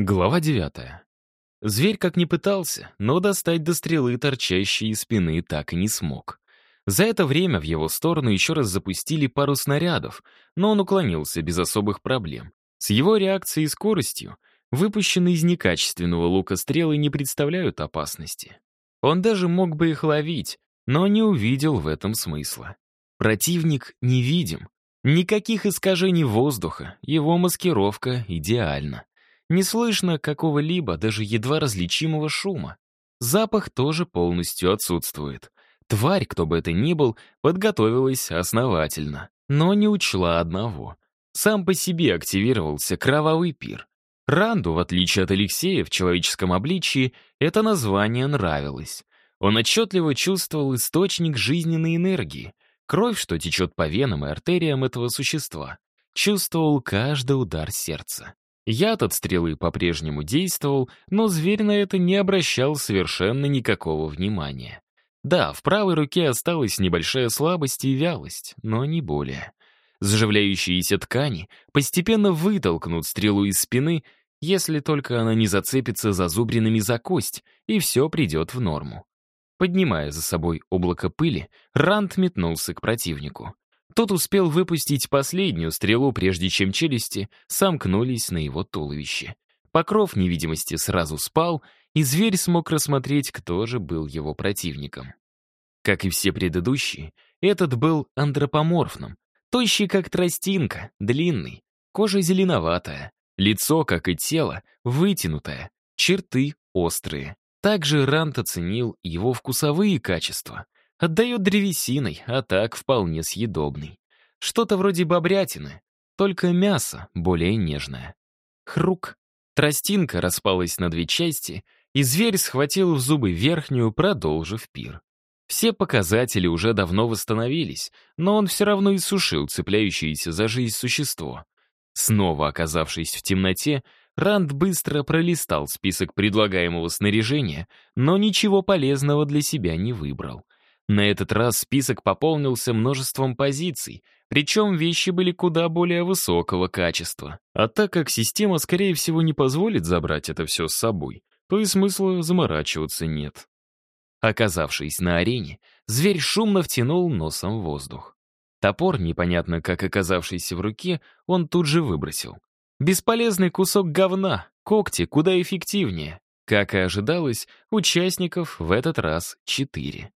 Глава 9. Зверь как не пытался, но достать до стрелы, торчащей из спины, так и не смог. За это время в его сторону еще раз запустили пару снарядов, но он уклонился без особых проблем. С его реакцией и скоростью выпущенные из некачественного лука стрелы не представляют опасности. Он даже мог бы их ловить, но не увидел в этом смысла. Противник невидим. Никаких искажений воздуха, его маскировка идеальна. Не слышно какого-либо, даже едва различимого шума. Запах тоже полностью отсутствует. Тварь, кто бы это ни был, подготовилась основательно, но не учла одного. Сам по себе активировался кровавый пир. Ранду, в отличие от Алексея в человеческом обличии, это название нравилось. Он отчетливо чувствовал источник жизненной энергии, кровь, что течет по венам и артериям этого существа. Чувствовал каждый удар сердца. Яд от стрелы по-прежнему действовал, но зверь на это не обращал совершенно никакого внимания. Да, в правой руке осталась небольшая слабость и вялость, но не более. Заживляющиеся ткани постепенно вытолкнут стрелу из спины, если только она не зацепится зазубринами за кость, и все придет в норму. Поднимая за собой облако пыли, Рант метнулся к противнику. Тот успел выпустить последнюю стрелу, прежде чем челюсти сомкнулись на его туловище. Покров невидимости сразу спал, и зверь смог рассмотреть, кто же был его противником. Как и все предыдущие, этот был андропоморфным, тощий как тростинка, длинный, кожа зеленоватая, лицо, как и тело, вытянутое, черты острые. Также Рант оценил его вкусовые качества — Отдает древесиной, а так вполне съедобный. Что-то вроде бобрятины, только мясо более нежное. Хрук. Тростинка распалась на две части, и зверь схватил в зубы верхнюю, продолжив пир. Все показатели уже давно восстановились, но он все равно иссушил цепляющееся за жизнь существо. Снова оказавшись в темноте, Ранд быстро пролистал список предлагаемого снаряжения, но ничего полезного для себя не выбрал. На этот раз список пополнился множеством позиций, причем вещи были куда более высокого качества. А так как система, скорее всего, не позволит забрать это все с собой, то и смысла заморачиваться нет. Оказавшись на арене, зверь шумно втянул носом воздух. Топор, непонятно как оказавшийся в руке, он тут же выбросил. Бесполезный кусок говна, когти куда эффективнее. Как и ожидалось, участников в этот раз четыре.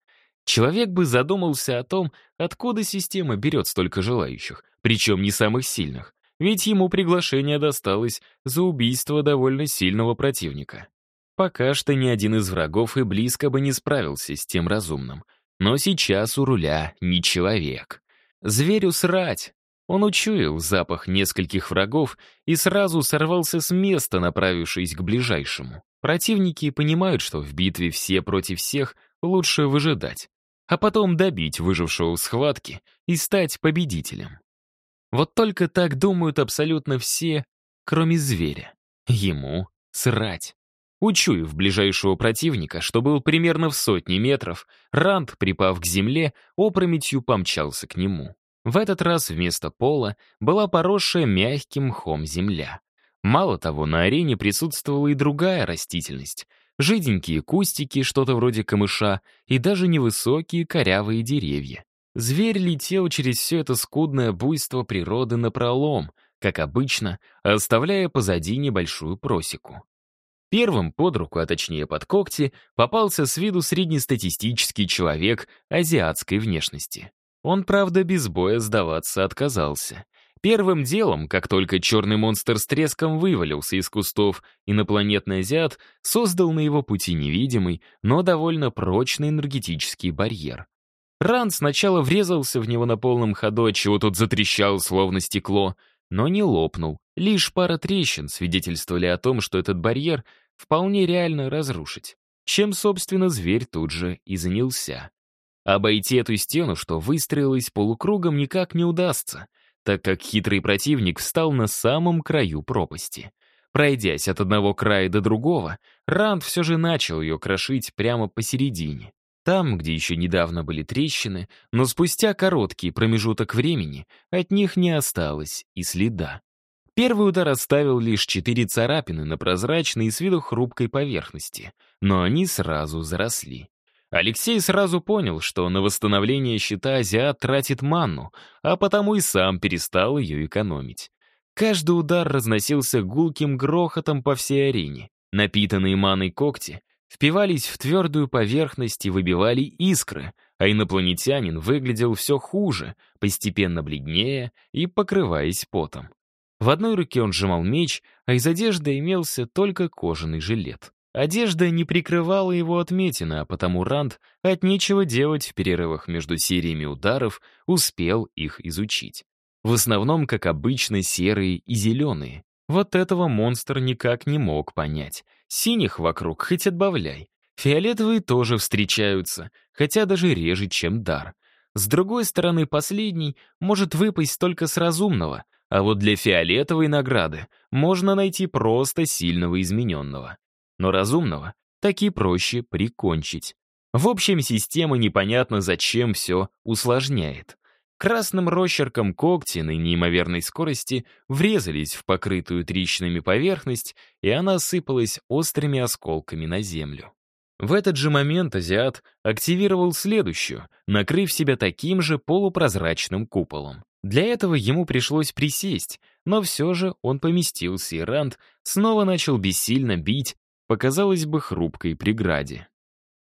Человек бы задумался о том, откуда система берет столько желающих, причем не самых сильных, ведь ему приглашение досталось за убийство довольно сильного противника. Пока что ни один из врагов и близко бы не справился с тем разумным. Но сейчас у руля не человек. Зверю срать! Он учуял запах нескольких врагов и сразу сорвался с места, направившись к ближайшему. Противники понимают, что в битве все против всех лучше выжидать а потом добить выжившего в схватке и стать победителем. Вот только так думают абсолютно все, кроме зверя. Ему срать. Учуяв ближайшего противника, что был примерно в сотне метров, Ранд, припав к земле, опрометью помчался к нему. В этот раз вместо пола была поросшая мягким мхом земля. Мало того, на арене присутствовала и другая растительность — жиденькие кустики, что-то вроде камыша и даже невысокие корявые деревья. Зверь летел через все это скудное буйство природы напролом, как обычно, оставляя позади небольшую просеку. Первым под руку, а точнее под когти, попался с виду среднестатистический человек азиатской внешности. Он, правда, без боя сдаваться отказался — Первым делом, как только черный монстр с треском вывалился из кустов, инопланетный азиат создал на его пути невидимый, но довольно прочный энергетический барьер. Ран сначала врезался в него на полном ходу, чего тот затрещал, словно стекло, но не лопнул. Лишь пара трещин свидетельствовали о том, что этот барьер вполне реально разрушить. Чем, собственно, зверь тут же и занялся. Обойти эту стену, что выстроилась полукругом, никак не удастся — так как хитрый противник встал на самом краю пропасти. Пройдясь от одного края до другого, Ранд все же начал ее крошить прямо посередине. Там, где еще недавно были трещины, но спустя короткий промежуток времени от них не осталось и следа. Первый удар оставил лишь четыре царапины на прозрачной и с виду хрупкой поверхности, но они сразу заросли. Алексей сразу понял, что на восстановление счета азиат тратит манну, а потому и сам перестал ее экономить. Каждый удар разносился гулким грохотом по всей арене. Напитанные маной когти впивались в твердую поверхность и выбивали искры, а инопланетянин выглядел все хуже, постепенно бледнее и покрываясь потом. В одной руке он сжимал меч, а из одежды имелся только кожаный жилет. Одежда не прикрывала его отметина, а потому Ранд от нечего делать в перерывах между сериями ударов успел их изучить. В основном, как обычно, серые и зеленые. Вот этого монстр никак не мог понять. Синих вокруг хоть отбавляй. Фиолетовые тоже встречаются, хотя даже реже, чем дар. С другой стороны, последний может выпасть только с разумного, а вот для фиолетовой награды можно найти просто сильного измененного но разумного, так и проще прикончить. В общем, система непонятно зачем все усложняет. Красным росчерком когти на неимоверной скорости врезались в покрытую трещинами поверхность, и она осыпалась острыми осколками на землю. В этот же момент азиат активировал следующую, накрыв себя таким же полупрозрачным куполом. Для этого ему пришлось присесть, но все же он поместился, и Ранд снова начал бессильно бить показалось бы хрупкой преграде.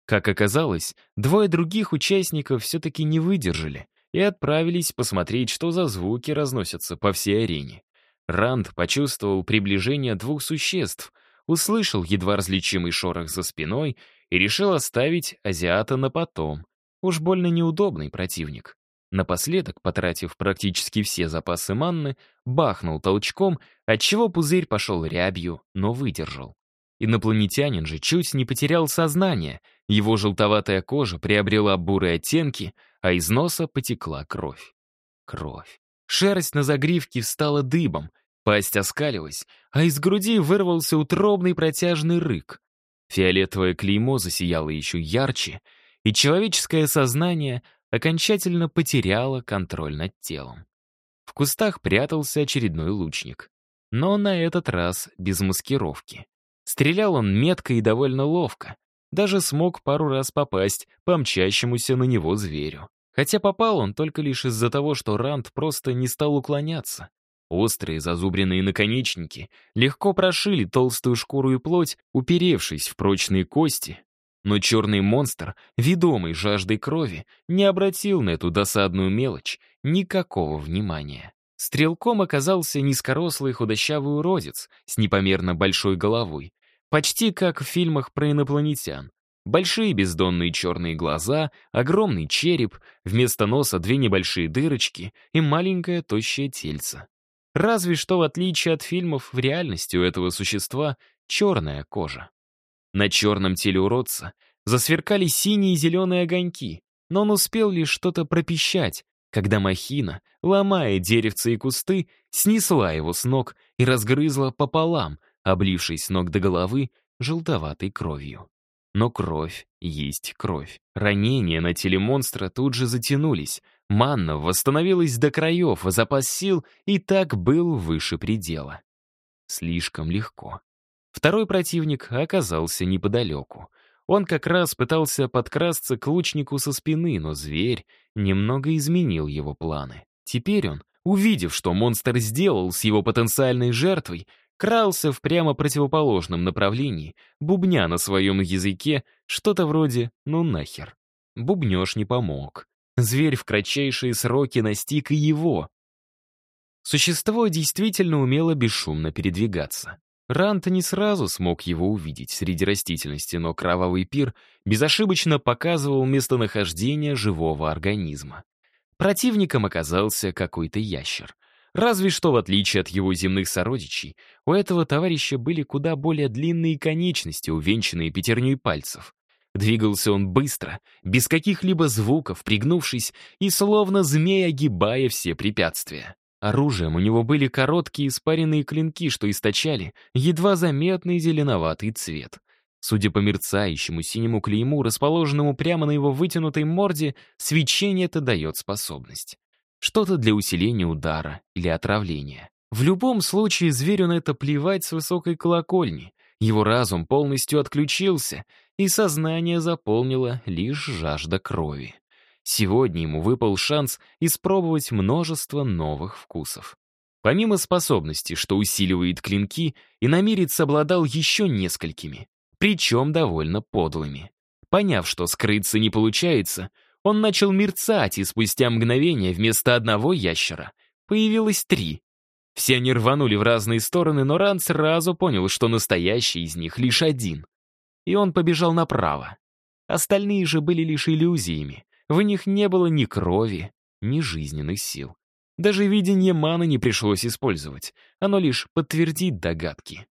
Как оказалось, двое других участников все-таки не выдержали и отправились посмотреть, что за звуки разносятся по всей арене. Ранд почувствовал приближение двух существ, услышал едва различимый шорох за спиной и решил оставить азиата на потом. Уж больно неудобный противник. Напоследок, потратив практически все запасы манны, бахнул толчком, отчего пузырь пошел рябью, но выдержал. Инопланетянин же чуть не потерял сознание, его желтоватая кожа приобрела бурые оттенки, а из носа потекла кровь. Кровь. Шерсть на загривке встала дыбом, пасть оскалилась, а из груди вырвался утробный протяжный рык. Фиолетовое клеймо засияло еще ярче, и человеческое сознание окончательно потеряло контроль над телом. В кустах прятался очередной лучник. Но на этот раз без маскировки. Стрелял он метко и довольно ловко. Даже смог пару раз попасть по мчащемуся на него зверю. Хотя попал он только лишь из-за того, что Ранд просто не стал уклоняться. Острые зазубренные наконечники легко прошили толстую шкуру и плоть, уперевшись в прочные кости. Но черный монстр, ведомый жаждой крови, не обратил на эту досадную мелочь никакого внимания. Стрелком оказался низкорослый худощавый уродец с непомерно большой головой, почти как в фильмах про инопланетян. Большие бездонные черные глаза, огромный череп, вместо носа две небольшие дырочки и маленькое тощее тельце. Разве что, в отличие от фильмов, в реальности у этого существа черная кожа. На черном теле уродца засверкали синие и зеленые огоньки, но он успел лишь что-то пропищать, когда махина, ломая деревца и кусты, снесла его с ног и разгрызла пополам, облившись ног до головы желтоватой кровью. Но кровь есть кровь. Ранения на теле монстра тут же затянулись, манна восстановилась до краев, а запас сил и так был выше предела. Слишком легко. Второй противник оказался неподалеку — он как раз пытался подкрасться к лучнику со спины, но зверь немного изменил его планы. Теперь он, увидев, что монстр сделал с его потенциальной жертвой, крался в прямо противоположном направлении, бубня на своем языке что-то вроде «ну нахер». Бубнеж не помог. Зверь в кратчайшие сроки настиг и его. Существо действительно умело бесшумно передвигаться. Ранта не сразу смог его увидеть. Среди растительности, но кровавый пир безошибочно показывал местонахождение живого организма. Противником оказался какой-то ящер. Разве что, в отличие от его земных сородичей, у этого товарища были куда более длинные конечности, увенчанные пятерней пальцев. Двигался он быстро, без каких-либо звуков, пригнувшись и словно змея, огибая все препятствия. Оружием у него были короткие испаренные клинки, что источали едва заметный зеленоватый цвет. Судя по мерцающему синему клейму, расположенному прямо на его вытянутой морде, свечение это дает способность. Что-то для усиления удара или отравления. В любом случае, зверю на это плевать с высокой колокольни. Его разум полностью отключился, и сознание заполнило лишь жажда крови. Сегодня ему выпал шанс испробовать множество новых вкусов. Помимо способности, что усиливает клинки, иномирец обладал еще несколькими, причем довольно подлыми. Поняв, что скрыться не получается, он начал мерцать, и спустя мгновение вместо одного ящера появилось три. Все они рванули в разные стороны, но Ран сразу понял, что настоящий из них лишь один. И он побежал направо. Остальные же были лишь иллюзиями, в них не было ни крови, ни жизненных сил. Даже видение маны не пришлось использовать, оно лишь подтвердит догадки.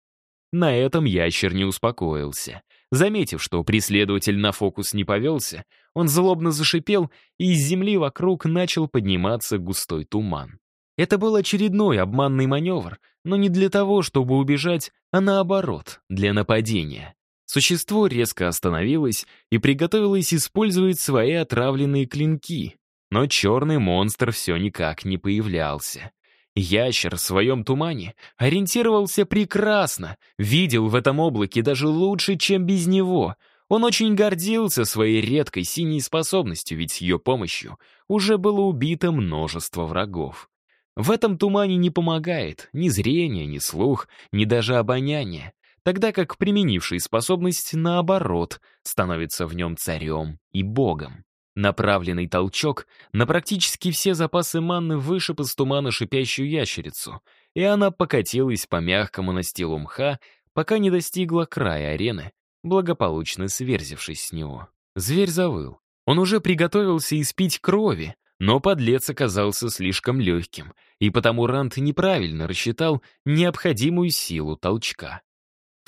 На этом ящер не успокоился. Заметив, что преследователь на фокус не повелся, он злобно зашипел, и из земли вокруг начал подниматься густой туман. Это был очередной обманный маневр, но не для того, чтобы убежать, а наоборот, для нападения. Существо резко остановилось и приготовилось использовать свои отравленные клинки. Но черный монстр все никак не появлялся. Ящер в своем тумане ориентировался прекрасно, видел в этом облаке даже лучше, чем без него. Он очень гордился своей редкой синей способностью, ведь с ее помощью уже было убито множество врагов. В этом тумане не помогает ни зрение, ни слух, ни даже обоняние тогда как применивший способность наоборот становится в нем царем и богом. Направленный толчок на практически все запасы манны вышиб из тумана шипящую ящерицу, и она покатилась по мягкому настилу мха, пока не достигла края арены, благополучно сверзившись с него. Зверь завыл. Он уже приготовился испить крови, но подлец оказался слишком легким, и потому Рант неправильно рассчитал необходимую силу толчка.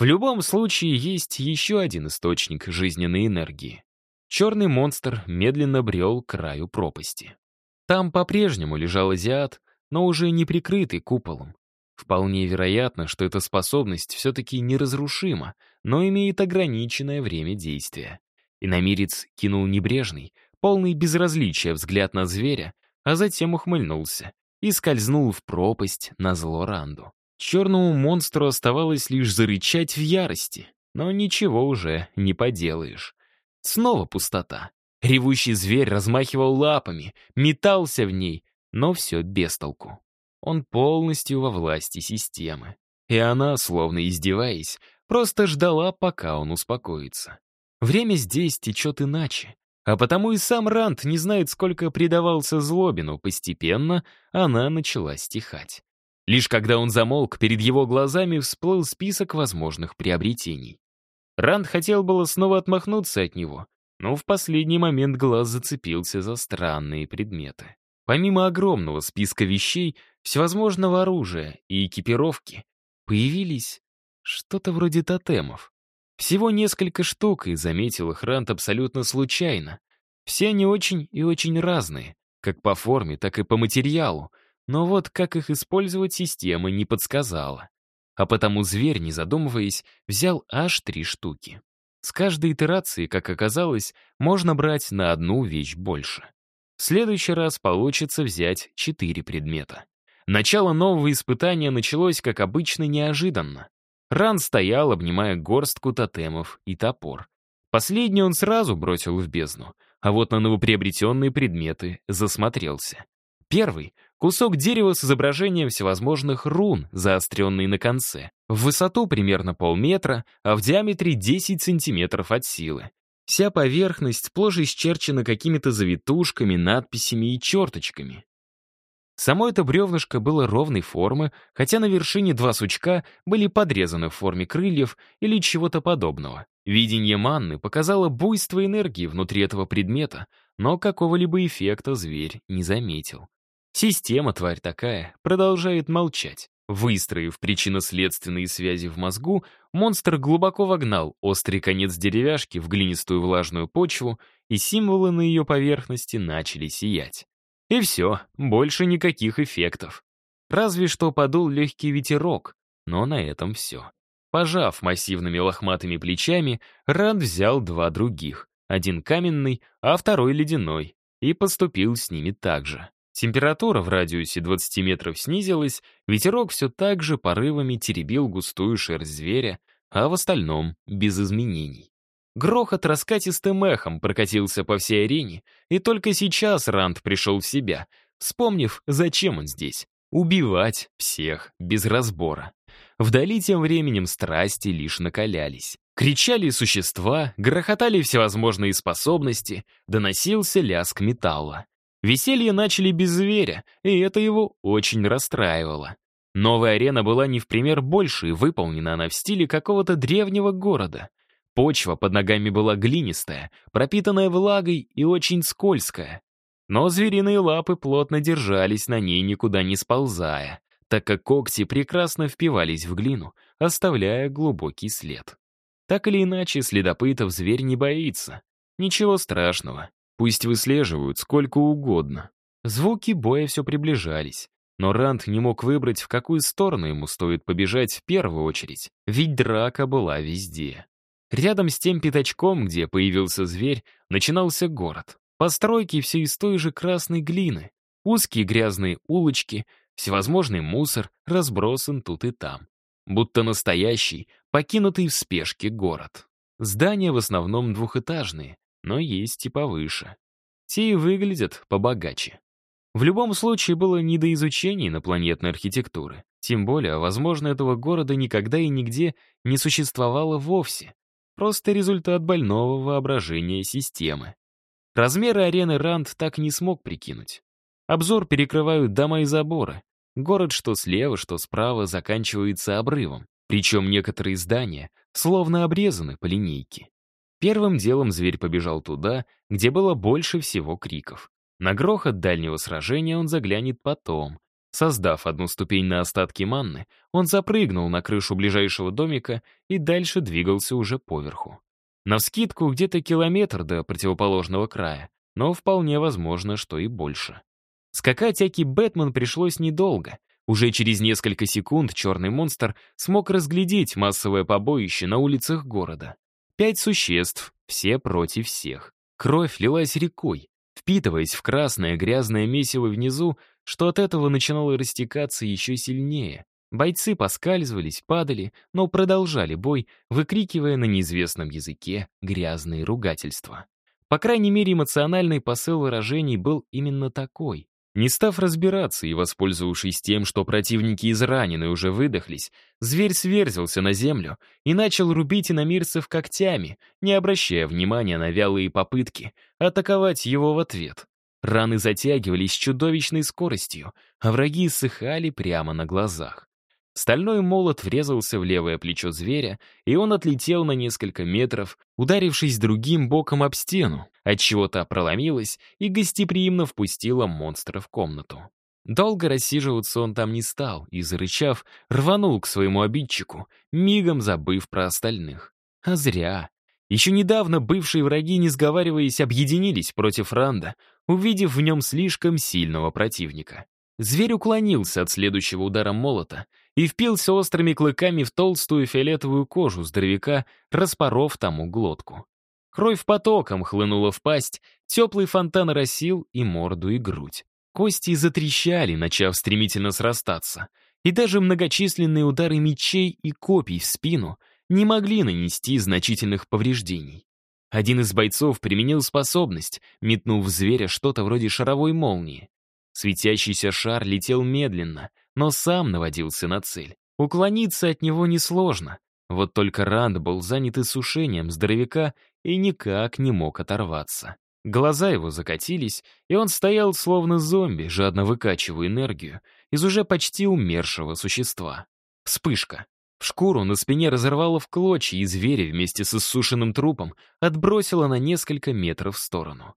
В любом случае есть еще один источник жизненной энергии. Черный монстр медленно брел к краю пропасти. Там по-прежнему лежал азиат, но уже не прикрытый куполом. Вполне вероятно, что эта способность все-таки неразрушима, но имеет ограниченное время действия. Иномирец кинул небрежный, полный безразличия взгляд на зверя, а затем ухмыльнулся и скользнул в пропасть на зло Ранду. Черному монстру оставалось лишь зарычать в ярости. Но ничего уже не поделаешь. Снова пустота. Ревущий зверь размахивал лапами, метался в ней, но все без толку. Он полностью во власти системы. И она, словно издеваясь, просто ждала, пока он успокоится. Время здесь течет иначе. А потому и сам Рант не знает, сколько предавался злобину. Постепенно она начала стихать. Лишь когда он замолк, перед его глазами всплыл список возможных приобретений. Ранд хотел было снова отмахнуться от него, но в последний момент глаз зацепился за странные предметы. Помимо огромного списка вещей, всевозможного оружия и экипировки, появились что-то вроде тотемов. Всего несколько штук, и заметил их Ранд абсолютно случайно. Все они очень и очень разные, как по форме, так и по материалу, но вот как их использовать система не подсказала. А потому зверь, не задумываясь, взял аж три штуки. С каждой итерации, как оказалось, можно брать на одну вещь больше. В следующий раз получится взять четыре предмета. Начало нового испытания началось, как обычно, неожиданно. Ран стоял, обнимая горстку тотемов и топор. Последний он сразу бросил в бездну, а вот на новоприобретенные предметы засмотрелся. Первый Кусок дерева с изображением всевозможных рун, заостренный на конце, в высоту примерно полметра, а в диаметре 10 сантиметров от силы. Вся поверхность сплошь исчерчена какими-то завитушками, надписями и черточками. Само это бревнышко было ровной формы, хотя на вершине два сучка были подрезаны в форме крыльев или чего-то подобного. Видение манны показало буйство энергии внутри этого предмета, но какого-либо эффекта зверь не заметил. Система, тварь такая, продолжает молчать. Выстроив причинно-следственные связи в мозгу, монстр глубоко вогнал острый конец деревяшки в глинистую влажную почву, и символы на ее поверхности начали сиять. И все, больше никаких эффектов. Разве что подул легкий ветерок, но на этом все. Пожав массивными лохматыми плечами, Ранд взял два других, один каменный, а второй ледяной, и поступил с ними так же. Температура в радиусе 20 метров снизилась, ветерок все так же порывами теребил густую шерсть зверя, а в остальном без изменений. Грохот раскатистым эхом прокатился по всей арене, и только сейчас Ранд пришел в себя, вспомнив, зачем он здесь. Убивать всех без разбора. Вдали тем временем страсти лишь накалялись. Кричали существа, грохотали всевозможные способности, доносился лязг металла. Веселье начали без зверя, и это его очень расстраивало. Новая арена была не в пример больше и выполнена она в стиле какого-то древнего города. Почва под ногами была глинистая, пропитанная влагой и очень скользкая. Но звериные лапы плотно держались на ней, никуда не сползая, так как когти прекрасно впивались в глину, оставляя глубокий след. Так или иначе, следопытов зверь не боится. Ничего страшного. Пусть выслеживают сколько угодно. Звуки боя все приближались, но Ранд не мог выбрать, в какую сторону ему стоит побежать в первую очередь, ведь драка была везде. Рядом с тем пятачком, где появился зверь, начинался город. Постройки все из той же красной глины, узкие грязные улочки, всевозможный мусор разбросан тут и там. Будто настоящий, покинутый в спешке город. Здания в основном двухэтажные, но есть и повыше. Те и выглядят побогаче. В любом случае было не до изучения инопланетной архитектуры. Тем более, возможно, этого города никогда и нигде не существовало вовсе. Просто результат больного воображения системы. Размеры арены Ранд так не смог прикинуть. Обзор перекрывают дома и заборы. Город что слева, что справа заканчивается обрывом. Причем некоторые здания словно обрезаны по линейке. Первым делом зверь побежал туда, где было больше всего криков. На грохот дальнего сражения он заглянет потом. Создав одну ступень на остатки манны, он запрыгнул на крышу ближайшего домика и дальше двигался уже поверху. Навскидку где-то километр до противоположного края, но вполне возможно, что и больше. Скакать Аки Бэтмен пришлось недолго. Уже через несколько секунд черный монстр смог разглядеть массовое побоище на улицах города. Пять существ, все против всех. Кровь лилась рекой, впитываясь в красное грязное месиво внизу, что от этого начинало растекаться еще сильнее. Бойцы поскальзывались, падали, но продолжали бой, выкрикивая на неизвестном языке грязные ругательства. По крайней мере, эмоциональный посыл выражений был именно такой. Не став разбираться и воспользовавшись тем, что противники изранены уже выдохлись, зверь сверзился на землю и начал рубить иномирцев когтями, не обращая внимания на вялые попытки атаковать его в ответ. Раны затягивались чудовищной скоростью, а враги иссыхали прямо на глазах. Стальной молот врезался в левое плечо зверя, и он отлетел на несколько метров, ударившись другим боком об стену, отчего та проломилась и гостеприимно впустила монстра в комнату. Долго рассиживаться он там не стал и, зарычав, рванул к своему обидчику, мигом забыв про остальных. А зря. Еще недавно бывшие враги, не сговариваясь, объединились против Ранда, увидев в нем слишком сильного противника. Зверь уклонился от следующего удара молота и впился острыми клыками в толстую фиолетовую кожу здоровяка, распоров тому глотку. Кровь потоком хлынула в пасть, теплый фонтан росил и морду, и грудь. Кости затрещали, начав стремительно срастаться, и даже многочисленные удары мечей и копий в спину не могли нанести значительных повреждений. Один из бойцов применил способность, метнув в зверя что-то вроде шаровой молнии. Светящийся шар летел медленно, но сам наводился на цель. Уклониться от него несложно. Вот только Ранд был занят иссушением здоровяка и никак не мог оторваться. Глаза его закатились, и он стоял словно зомби, жадно выкачивая энергию из уже почти умершего существа. Вспышка. Шкуру на спине разорвало в клочья, и зверя вместе с иссушенным трупом отбросило на несколько метров в сторону.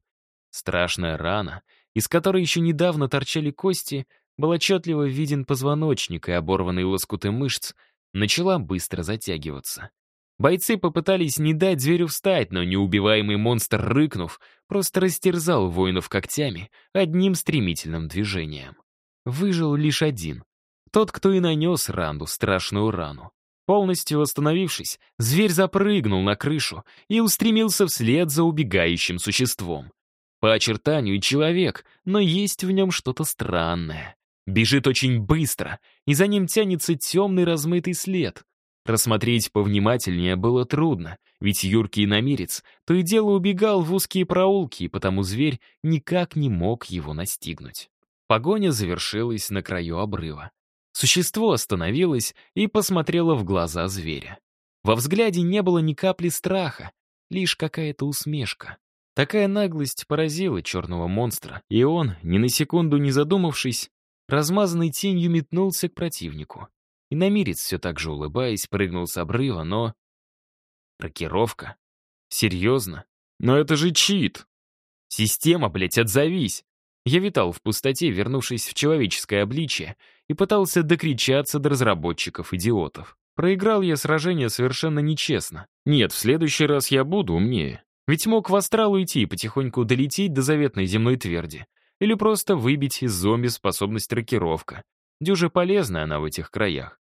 Страшная рана — из которой еще недавно торчали кости, был отчетливо виден позвоночник и оборванные лоскуты мышц, начала быстро затягиваться. Бойцы попытались не дать зверю встать, но неубиваемый монстр, рыкнув, просто растерзал воинов когтями одним стремительным движением. Выжил лишь один. Тот, кто и нанес Ранду страшную рану. Полностью восстановившись, зверь запрыгнул на крышу и устремился вслед за убегающим существом. По очертанию человек, но есть в нем что-то странное. Бежит очень быстро, и за ним тянется темный размытый след. Рассмотреть повнимательнее было трудно, ведь юркий намерец то и дело убегал в узкие проулки, и потому зверь никак не мог его настигнуть. Погоня завершилась на краю обрыва. Существо остановилось и посмотрело в глаза зверя. Во взгляде не было ни капли страха, лишь какая-то усмешка. Такая наглость поразила черного монстра, и он, ни на секунду не задумавшись, размазанный тенью метнулся к противнику. И намерец, все так же улыбаясь, прыгнул с обрыва, но... Рокировка? Серьезно? Но это же чит! Система, блядь, отзовись! Я витал в пустоте, вернувшись в человеческое обличие, и пытался докричаться до разработчиков-идиотов. Проиграл я сражение совершенно нечестно. Нет, в следующий раз я буду умнее. Ведь мог в астрал уйти и потихоньку долететь до заветной земной тверди. Или просто выбить из зомби способность рокировка. Дюже полезная она в этих краях.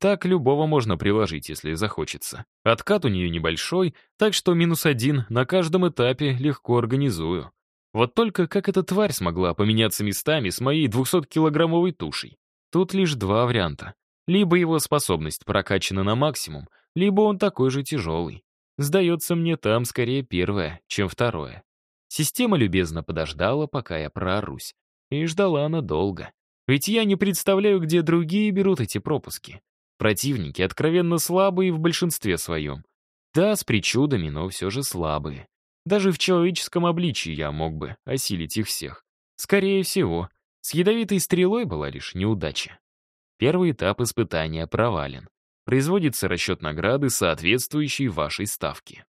Так любого можно приложить, если захочется. Откат у нее небольшой, так что минус один на каждом этапе легко организую. Вот только как эта тварь смогла поменяться местами с моей 200-килограммовой тушей? Тут лишь два варианта. Либо его способность прокачана на максимум, либо он такой же тяжелый. Сдается мне, там скорее первое, чем второе. Система любезно подождала, пока я прорусь. И ждала она долго. Ведь я не представляю, где другие берут эти пропуски. Противники откровенно слабые в большинстве своем. Да, с причудами, но все же слабые. Даже в человеческом обличии я мог бы осилить их всех. Скорее всего, с ядовитой стрелой была лишь неудача. Первый этап испытания провален производится расчет награды, соответствующей вашей ставке.